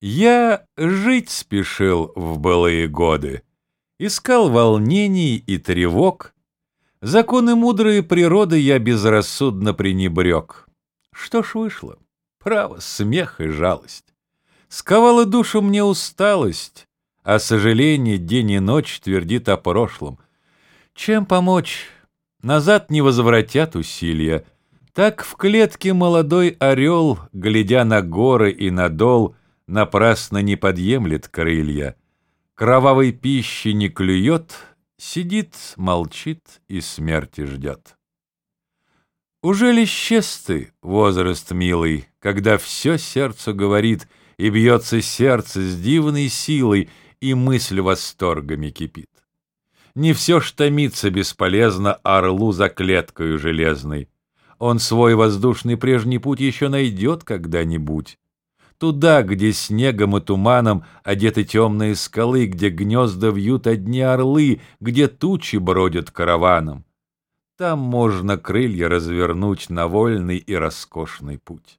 Я жить спешил в былые годы, Искал волнений и тревог, Законы мудрые природы я безрассудно пренебрег. Что ж вышло? Право, смех и жалость. Сковала душу мне усталость, А сожаление день и ночь твердит о прошлом. Чем помочь? Назад не возвратят усилия. Так в клетке молодой орел, Глядя на горы и на дол, напрасно не подъемлет крылья, Кровавой пищи не клюет, сидит, молчит и смерти ждет. Уже ли исчез ты, возраст милый, Когда все сердце говорит, И бьется сердце с дивной силой, И мысль восторгами кипит? Не все ж томится бесполезно Орлу за клеткою железной. Он свой воздушный прежний путь Еще найдет когда-нибудь. Туда, где снегом и туманом одеты темные скалы, где гнезда вьют одни орлы, где тучи бродят караваном. Там можно крылья развернуть на вольный и роскошный путь.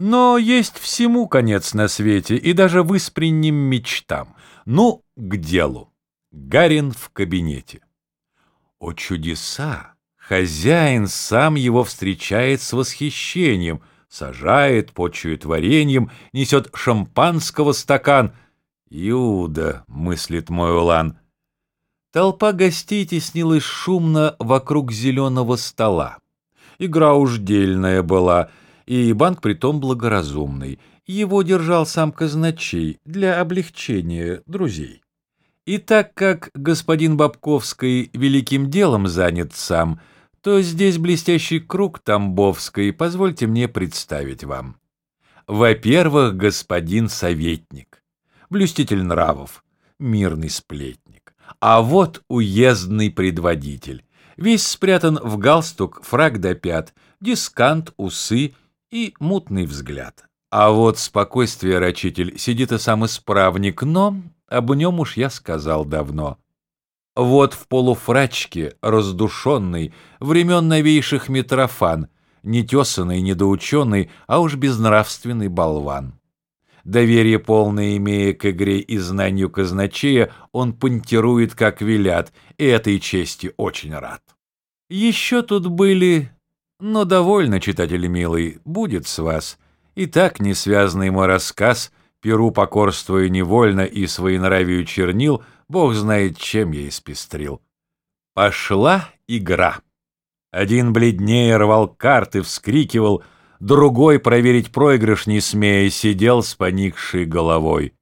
Но есть всему конец на свете, и даже выспренним мечтам. Ну, к делу. Гарин в кабинете. О чудеса! Хозяин сам его встречает с восхищением — сажает, почует вареньем, несет шампанского стакан. «Иуда», — мыслит мой улан. Толпа гостей теснилась шумно вокруг зеленого стола. Игра уж дельная была, и банк притом благоразумный. Его держал сам казначей для облегчения друзей. И так как господин Бабковский великим делом занят сам — то здесь блестящий круг Тамбовской, позвольте мне представить вам. Во-первых, господин советник, блюститель нравов, мирный сплетник. А вот уездный предводитель, весь спрятан в галстук, фраг до пят, дискант, усы и мутный взгляд. А вот спокойствие рачитель сидит и сам исправник, но об нем уж я сказал давно. Вот в полуфрачке, раздушенный, времен новейших Митрофан, нетесанный, недоученный, а уж безнравственный болван. Доверие полное имея к игре и знанию казначея, он понтирует, как велят, и этой чести очень рад. Еще тут были... Но довольно, читатель милый, будет с вас. И так несвязный мой рассказ, перу покорствуя невольно и своенравию чернил, Бог знает, чем я испестрил. Пошла игра. Один бледнее рвал карты, вскрикивал, другой, проверить проигрыш не смея, сидел с поникшей головой.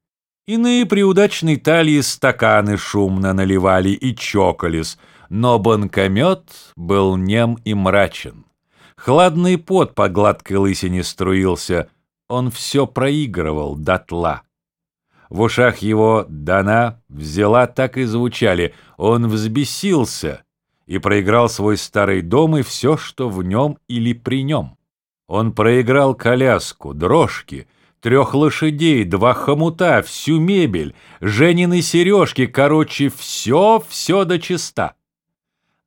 Иные при удачной талии стаканы шумно наливали и чокались, но банкомет был нем и мрачен. Хладный пот по гладкой лысине струился, он все проигрывал дотла. В ушах его «дана» взяла так и звучали. Он взбесился и проиграл свой старый дом и все, что в нем или при нем. Он проиграл коляску, дрожки, трех лошадей, два хомута, всю мебель, Женины сережки, короче, все-все до чиста.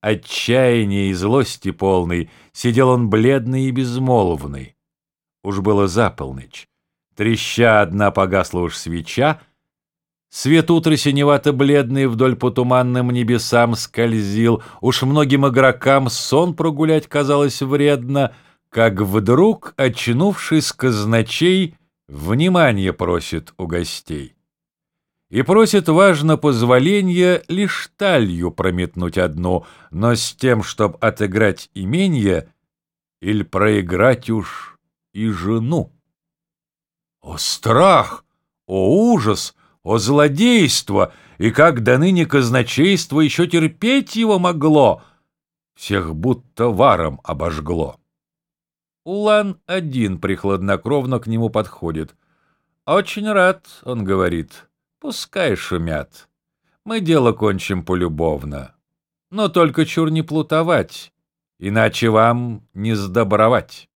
Отчаяния и злости полный сидел он бледный и безмолвный. Уж было за полночь. Треща одна погасла уж свеча, Свет утра синевато-бледный вдоль по туманным небесам скользил, Уж многим игрокам сон прогулять казалось вредно, Как вдруг, очнувшись казначей, Внимание просит у гостей. И просит важно позволения Лишь талью прометнуть одну, Но с тем, чтоб отыграть именье Или проиграть уж и жену. О, страх! О, ужас! О, злодейство! И как до ныне казначейство еще терпеть его могло! Всех будто варом обожгло. Улан один прихладнокровно к нему подходит. «Очень рад», — он говорит, — «пускай шумят. Мы дело кончим полюбовно. Но только чур не плутовать, иначе вам не сдобровать».